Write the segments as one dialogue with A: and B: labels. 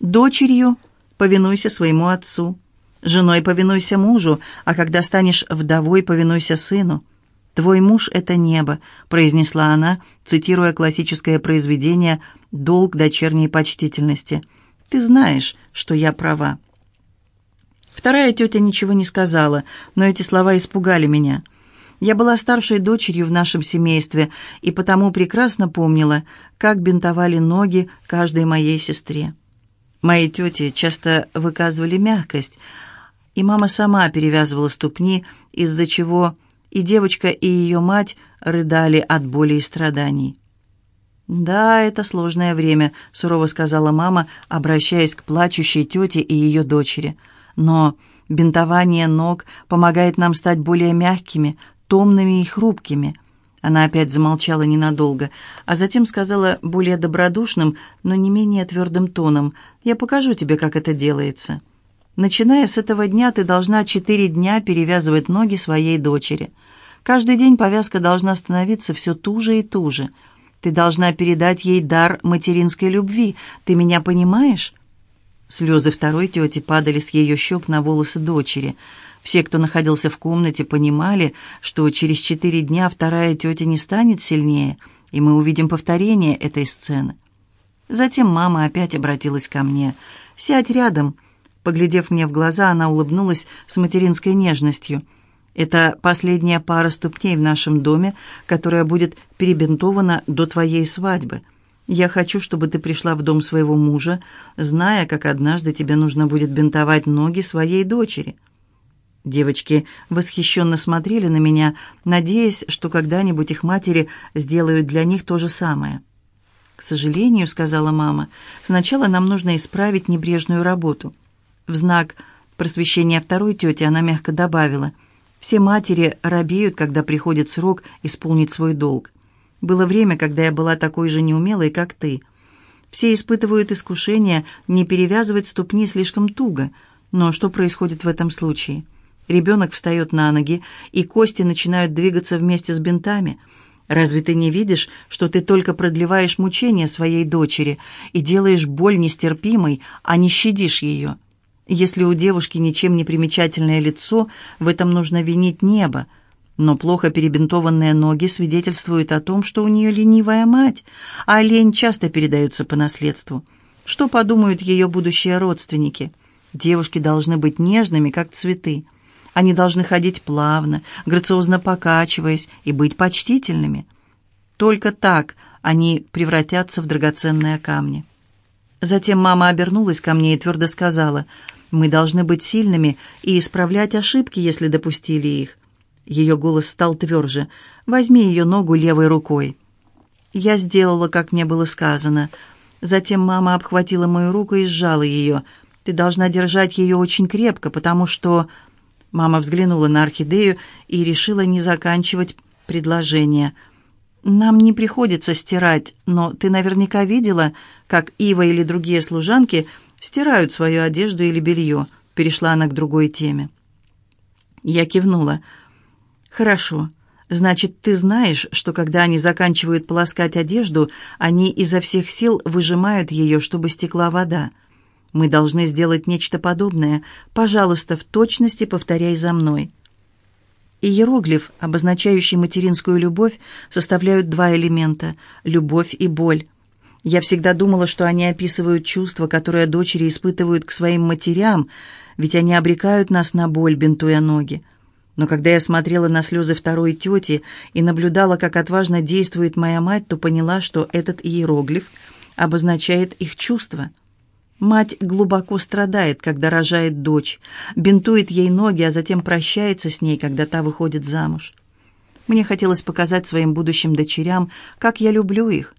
A: Дочерью повинуйся своему отцу, женой повинуйся мужу, а когда станешь вдовой, повинуйся сыну. «Твой муж — это небо», — произнесла она, цитируя классическое произведение «Долг дочерней почтительности». «Ты знаешь, что я права». Вторая тетя ничего не сказала, но эти слова испугали меня. Я была старшей дочерью в нашем семействе и потому прекрасно помнила, как бинтовали ноги каждой моей сестре. Мои тети часто выказывали мягкость, и мама сама перевязывала ступни, из-за чего и девочка, и ее мать рыдали от боли и страданий. «Да, это сложное время», — сурово сказала мама, обращаясь к плачущей тете и ее дочери. «Но бинтование ног помогает нам стать более мягкими, томными и хрупкими». Она опять замолчала ненадолго, а затем сказала более добродушным, но не менее твердым тоном, «Я покажу тебе, как это делается». Начиная с этого дня ты должна четыре дня перевязывать ноги своей дочери. Каждый день повязка должна становиться все туже и туже. Ты должна передать ей дар материнской любви. Ты меня понимаешь?» Слезы второй тети падали с ее щек на волосы дочери. Все, кто находился в комнате, понимали, что через четыре дня вторая тетя не станет сильнее, и мы увидим повторение этой сцены. Затем мама опять обратилась ко мне. «Сядь рядом», — Поглядев мне в глаза, она улыбнулась с материнской нежностью. «Это последняя пара ступней в нашем доме, которая будет перебинтована до твоей свадьбы. Я хочу, чтобы ты пришла в дом своего мужа, зная, как однажды тебе нужно будет бинтовать ноги своей дочери». Девочки восхищенно смотрели на меня, надеясь, что когда-нибудь их матери сделают для них то же самое. «К сожалению», — сказала мама, — «сначала нам нужно исправить небрежную работу». В знак просвещения второй тети она мягко добавила, «Все матери робеют, когда приходит срок исполнить свой долг. Было время, когда я была такой же неумелой, как ты. Все испытывают искушение не перевязывать ступни слишком туго. Но что происходит в этом случае? Ребенок встает на ноги, и кости начинают двигаться вместе с бинтами. Разве ты не видишь, что ты только продлеваешь мучения своей дочери и делаешь боль нестерпимой, а не щадишь ее?» Если у девушки ничем не примечательное лицо, в этом нужно винить небо. Но плохо перебинтованные ноги свидетельствуют о том, что у нее ленивая мать, а лень часто передается по наследству. Что подумают ее будущие родственники? Девушки должны быть нежными, как цветы. Они должны ходить плавно, грациозно покачиваясь и быть почтительными. Только так они превратятся в драгоценные камни. Затем мама обернулась ко мне и твердо сказала – мы должны быть сильными и исправлять ошибки, если допустили их. Ее голос стал тверже. «Возьми ее ногу левой рукой». Я сделала, как мне было сказано. Затем мама обхватила мою руку и сжала ее. «Ты должна держать ее очень крепко, потому что...» Мама взглянула на орхидею и решила не заканчивать предложение. «Нам не приходится стирать, но ты наверняка видела, как Ива или другие служанки стирают свою одежду или белье», — перешла она к другой теме. Я кивнула. «Хорошо. Значит, ты знаешь, что когда они заканчивают полоскать одежду, они изо всех сил выжимают ее, чтобы стекла вода. Мы должны сделать нечто подобное. Пожалуйста, в точности повторяй за мной». Иероглиф, обозначающий материнскую любовь, составляют два элемента — любовь и боль. Я всегда думала, что они описывают чувства, которые дочери испытывают к своим матерям, ведь они обрекают нас на боль, бинтуя ноги. Но когда я смотрела на слезы второй тети и наблюдала, как отважно действует моя мать, то поняла, что этот иероглиф обозначает их чувства. Мать глубоко страдает, когда рожает дочь, бинтует ей ноги, а затем прощается с ней, когда та выходит замуж. Мне хотелось показать своим будущим дочерям, как я люблю их,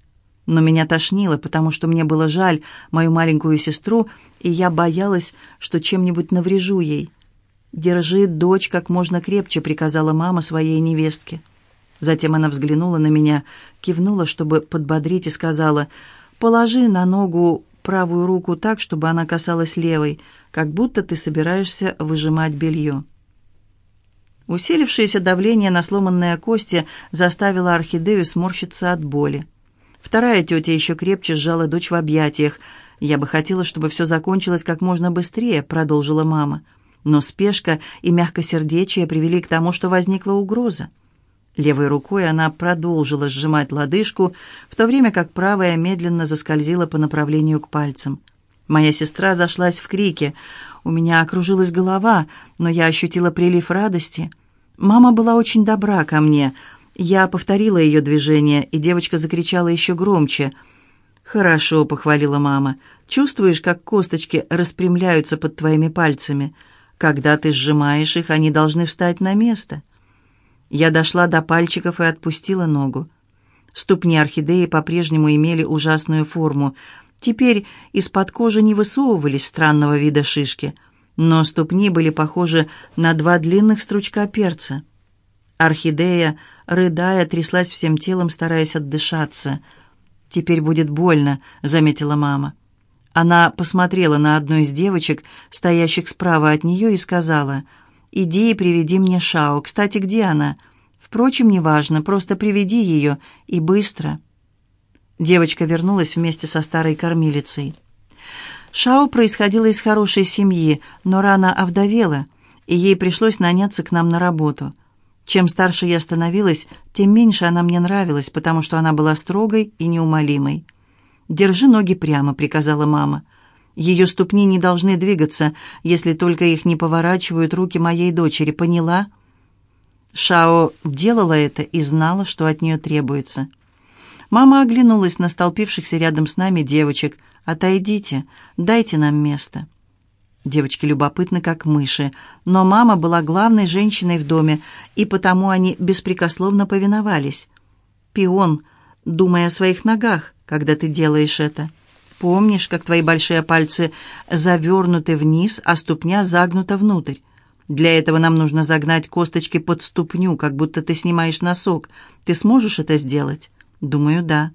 A: но меня тошнило, потому что мне было жаль мою маленькую сестру, и я боялась, что чем-нибудь наврежу ей. «Держи дочь как можно крепче», — приказала мама своей невестке. Затем она взглянула на меня, кивнула, чтобы подбодрить, и сказала, «Положи на ногу правую руку так, чтобы она касалась левой, как будто ты собираешься выжимать белье». Усилившееся давление на сломанные кости заставило орхидею сморщиться от боли. Вторая тетя еще крепче сжала дочь в объятиях. «Я бы хотела, чтобы все закончилось как можно быстрее», — продолжила мама. Но спешка и мягкосердечие привели к тому, что возникла угроза. Левой рукой она продолжила сжимать лодыжку, в то время как правая медленно заскользила по направлению к пальцам. Моя сестра зашлась в крике. У меня окружилась голова, но я ощутила прилив радости. Мама была очень добра ко мне. Я повторила ее движение, и девочка закричала еще громче. «Хорошо», — похвалила мама. «Чувствуешь, как косточки распрямляются под твоими пальцами? Когда ты сжимаешь их, они должны встать на место». Я дошла до пальчиков и отпустила ногу. Ступни орхидеи по-прежнему имели ужасную форму. Теперь из-под кожи не высовывались странного вида шишки, но ступни были похожи на два длинных стручка перца. Орхидея, рыдая, тряслась всем телом, стараясь отдышаться. «Теперь будет больно», — заметила мама. Она посмотрела на одну из девочек, стоящих справа от нее, и сказала — «Иди и приведи мне Шао. Кстати, где она? Впрочем, неважно, просто приведи ее, и быстро». Девочка вернулась вместе со старой кормилицей. Шао происходила из хорошей семьи, но рано овдовела, и ей пришлось наняться к нам на работу. Чем старше я становилась, тем меньше она мне нравилась, потому что она была строгой и неумолимой. «Держи ноги прямо», — приказала мама. Ее ступни не должны двигаться, если только их не поворачивают руки моей дочери, поняла?» Шао делала это и знала, что от нее требуется. Мама оглянулась на столпившихся рядом с нами девочек. «Отойдите, дайте нам место». Девочки любопытны, как мыши, но мама была главной женщиной в доме, и потому они беспрекословно повиновались. «Пион, думай о своих ногах, когда ты делаешь это». Помнишь, как твои большие пальцы завернуты вниз, а ступня загнута внутрь? Для этого нам нужно загнать косточки под ступню, как будто ты снимаешь носок. Ты сможешь это сделать? Думаю, да.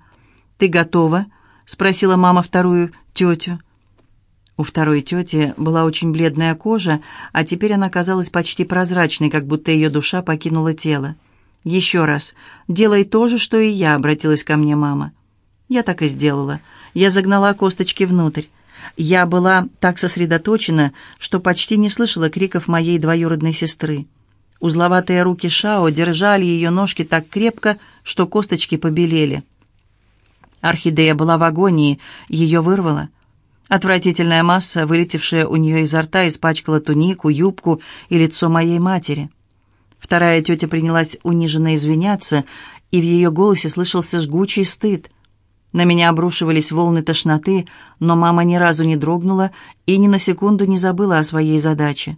A: Ты готова? Спросила мама вторую тетю. У второй тети была очень бледная кожа, а теперь она казалась почти прозрачной, как будто ее душа покинула тело. «Еще раз. Делай то же, что и я», — обратилась ко мне мама. Я так и сделала. Я загнала косточки внутрь. Я была так сосредоточена, что почти не слышала криков моей двоюродной сестры. Узловатые руки Шао держали ее ножки так крепко, что косточки побелели. Орхидея была в агонии, ее вырвало. Отвратительная масса, вылетевшая у нее изо рта, испачкала тунику, юбку и лицо моей матери. Вторая тетя принялась униженно извиняться, и в ее голосе слышался жгучий стыд. На меня обрушивались волны тошноты, но мама ни разу не дрогнула и ни на секунду не забыла о своей задаче.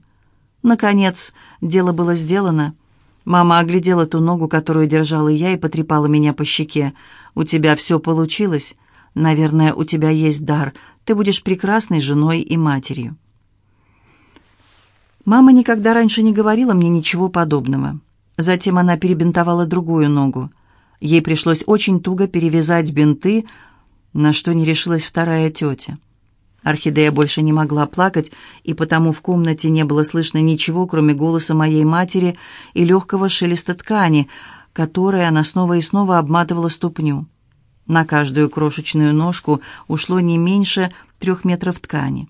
A: Наконец, дело было сделано. Мама оглядела ту ногу, которую держала я, и потрепала меня по щеке. «У тебя все получилось. Наверное, у тебя есть дар. Ты будешь прекрасной женой и матерью». Мама никогда раньше не говорила мне ничего подобного. Затем она перебинтовала другую ногу. Ей пришлось очень туго перевязать бинты, на что не решилась вторая тетя. Орхидея больше не могла плакать, и потому в комнате не было слышно ничего, кроме голоса моей матери и легкого шелеста ткани, которой она снова и снова обматывала ступню. На каждую крошечную ножку ушло не меньше трех метров ткани.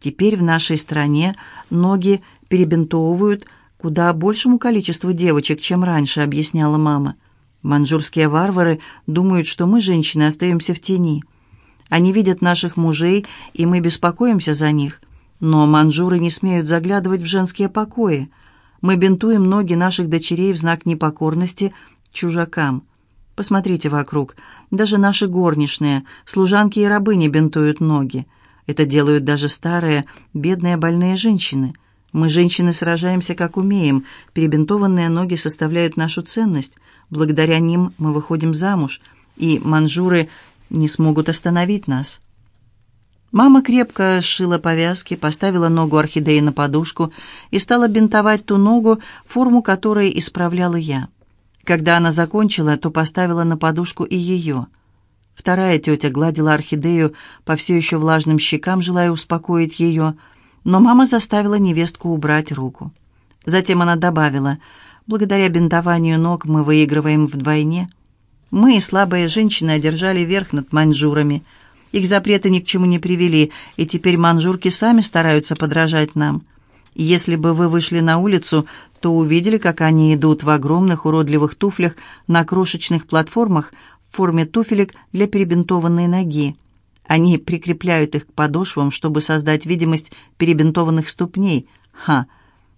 A: Теперь в нашей стране ноги перебинтовывают куда большему количеству девочек, чем раньше, объясняла мама. Манжурские варвары думают, что мы, женщины, остаемся в тени. Они видят наших мужей, и мы беспокоимся за них. Но манжуры не смеют заглядывать в женские покои. Мы бинтуем ноги наших дочерей в знак непокорности чужакам. Посмотрите вокруг. Даже наши горничные, служанки и рабы не бинтуют ноги. Это делают даже старые, бедные больные женщины. Мы, женщины, сражаемся как умеем. Перебинтованные ноги составляют нашу ценность. Благодаря ним мы выходим замуж, и манжуры не смогут остановить нас. Мама крепко сшила повязки, поставила ногу орхидеи на подушку и стала бинтовать ту ногу, форму которой исправляла я. Когда она закончила, то поставила на подушку и ее. Вторая тетя гладила орхидею по все еще влажным щекам, желая успокоить ее – но мама заставила невестку убрать руку. Затем она добавила, «Благодаря бинтованию ног мы выигрываем вдвойне. Мы, слабые женщины, одержали верх над маньчжурами. Их запреты ни к чему не привели, и теперь манжурки сами стараются подражать нам. Если бы вы вышли на улицу, то увидели, как они идут в огромных уродливых туфлях на крошечных платформах в форме туфелек для перебинтованной ноги. Они прикрепляют их к подошвам, чтобы создать видимость перебинтованных ступней. Ха!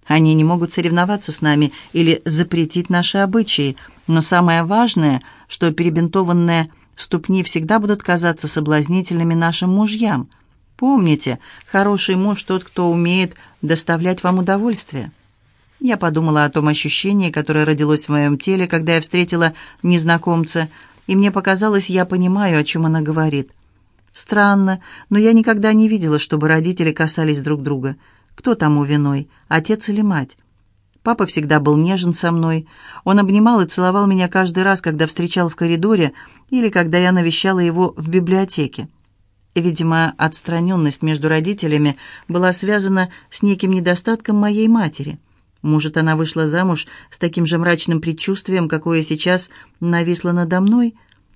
A: Они не могут соревноваться с нами или запретить наши обычаи. Но самое важное, что перебинтованные ступни всегда будут казаться соблазнительными нашим мужьям. Помните, хороший муж тот, кто умеет доставлять вам удовольствие. Я подумала о том ощущении, которое родилось в моем теле, когда я встретила незнакомца, и мне показалось, я понимаю, о чем она говорит. Странно, но я никогда не видела, чтобы родители касались друг друга. Кто тому виной, отец или мать? Папа всегда был нежен со мной. Он обнимал и целовал меня каждый раз, когда встречал в коридоре или когда я навещала его в библиотеке. Видимо, отстраненность между родителями была связана с неким недостатком моей матери. Может, она вышла замуж с таким же мрачным предчувствием, какое сейчас нависло надо мной?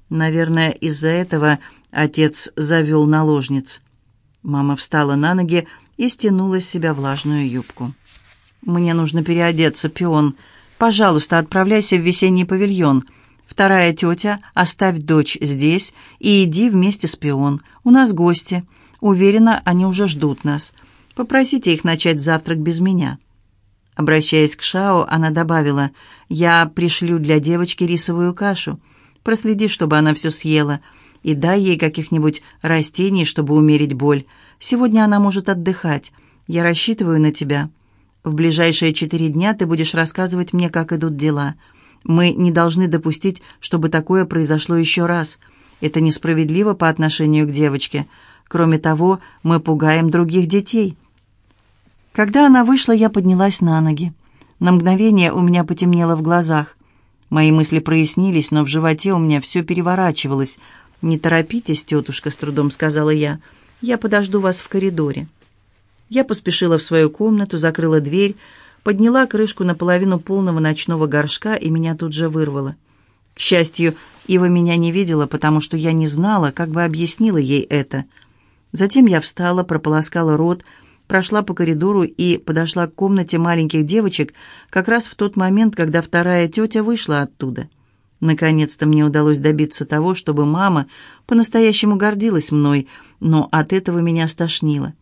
A: Наверное, из-за этого Отец завел наложниц. Мама встала на ноги и стянула с себя влажную юбку. «Мне нужно переодеться, пион. Пожалуйста, отправляйся в весенний павильон. Вторая тетя, оставь дочь здесь и иди вместе с пион. У нас гости. Уверена, они уже ждут нас. Попросите их начать завтрак без меня». Обращаясь к Шао, она добавила, «Я пришлю для девочки рисовую кашу. Проследи, чтобы она все съела и дай ей каких-нибудь растений, чтобы умерить боль. Сегодня она может отдыхать. Я рассчитываю на тебя. В ближайшие четыре дня ты будешь рассказывать мне, как идут дела. Мы не должны допустить, чтобы такое произошло еще раз. Это несправедливо по отношению к девочке. Кроме того, мы пугаем других детей». Когда она вышла, я поднялась на ноги. На мгновение у меня потемнело в глазах. Мои мысли прояснились, но в животе у меня все переворачивалось – «Не торопитесь, тетушка», — с трудом сказала я. «Я подожду вас в коридоре». Я поспешила в свою комнату, закрыла дверь, подняла крышку наполовину полного ночного горшка, и меня тут же вырвало. К счастью, Ива меня не видела, потому что я не знала, как бы объяснила ей это. Затем я встала, прополоскала рот, прошла по коридору и подошла к комнате маленьких девочек как раз в тот момент, когда вторая тетя вышла оттуда. Наконец-то мне удалось добиться того, чтобы мама по-настоящему гордилась мной, но от этого меня стошнило.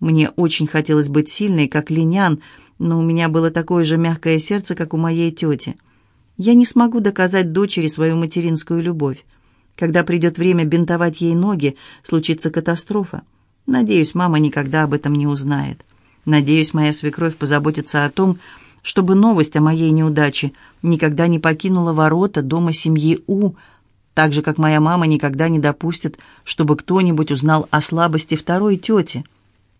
A: Мне очень хотелось быть сильной, как линян, но у меня было такое же мягкое сердце, как у моей тети. Я не смогу доказать дочери свою материнскую любовь. Когда придет время бинтовать ей ноги, случится катастрофа. Надеюсь, мама никогда об этом не узнает. Надеюсь, моя свекровь позаботится о том, чтобы новость о моей неудаче никогда не покинула ворота дома семьи У, так же, как моя мама никогда не допустит, чтобы кто-нибудь узнал о слабости второй тети.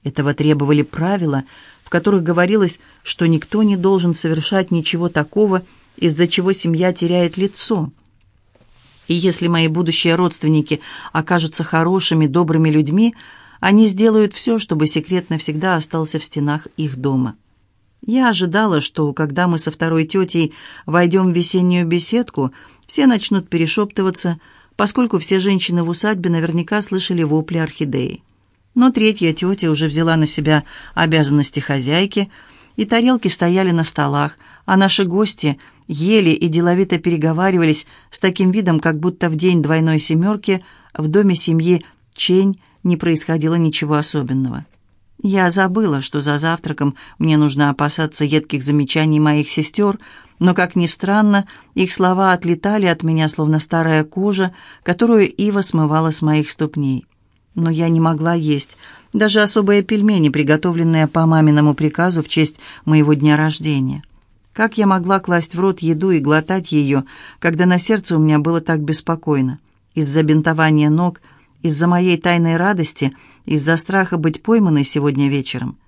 A: Этого требовали правила, в которых говорилось, что никто не должен совершать ничего такого, из-за чего семья теряет лицо. И если мои будущие родственники окажутся хорошими, добрыми людьми, они сделают все, чтобы секрет навсегда остался в стенах их дома. Я ожидала, что, когда мы со второй тетей войдем в весеннюю беседку, все начнут перешептываться, поскольку все женщины в усадьбе наверняка слышали вопли орхидеи. Но третья тетя уже взяла на себя обязанности хозяйки, и тарелки стояли на столах, а наши гости ели и деловито переговаривались с таким видом, как будто в день двойной семерки в доме семьи Чень не происходило ничего особенного. Я забыла, что за завтраком мне нужно опасаться едких замечаний моих сестер, но, как ни странно, их слова отлетали от меня, словно старая кожа, которую Ива смывала с моих ступней. Но я не могла есть. Даже особые пельмени, приготовленные по маминому приказу в честь моего дня рождения. Как я могла класть в рот еду и глотать ее, когда на сердце у меня было так беспокойно? Из-за бинтования ног, из-за моей тайной радости — из-за страха быть пойманной сегодня вечером.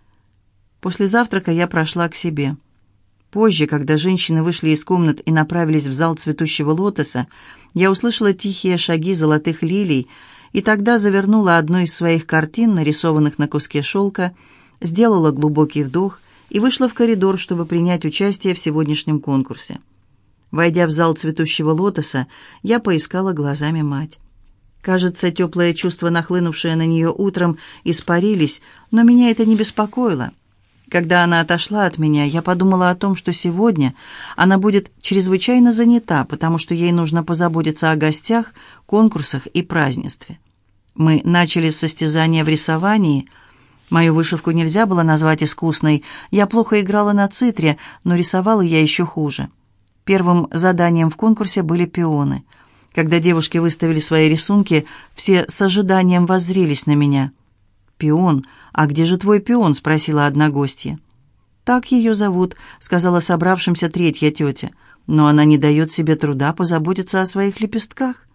A: После завтрака я прошла к себе. Позже, когда женщины вышли из комнат и направились в зал цветущего лотоса, я услышала тихие шаги золотых лилий, и тогда завернула одну из своих картин, нарисованных на куске шелка, сделала глубокий вдох и вышла в коридор, чтобы принять участие в сегодняшнем конкурсе. Войдя в зал цветущего лотоса, я поискала глазами мать. Кажется, теплые чувства, нахлынувшие на нее утром, испарились, но меня это не беспокоило. Когда она отошла от меня, я подумала о том, что сегодня она будет чрезвычайно занята, потому что ей нужно позаботиться о гостях, конкурсах и празднестве. Мы начали с состязания в рисовании. Мою вышивку нельзя было назвать искусной. Я плохо играла на цитре, но рисовала я еще хуже. Первым заданием в конкурсе были пионы. Когда девушки выставили свои рисунки, все с ожиданием воззрились на меня. «Пион, а где же твой пион?» — спросила одна гостья. «Так ее зовут», — сказала собравшимся третья тетя. «Но она не дает себе труда позаботиться о своих лепестках».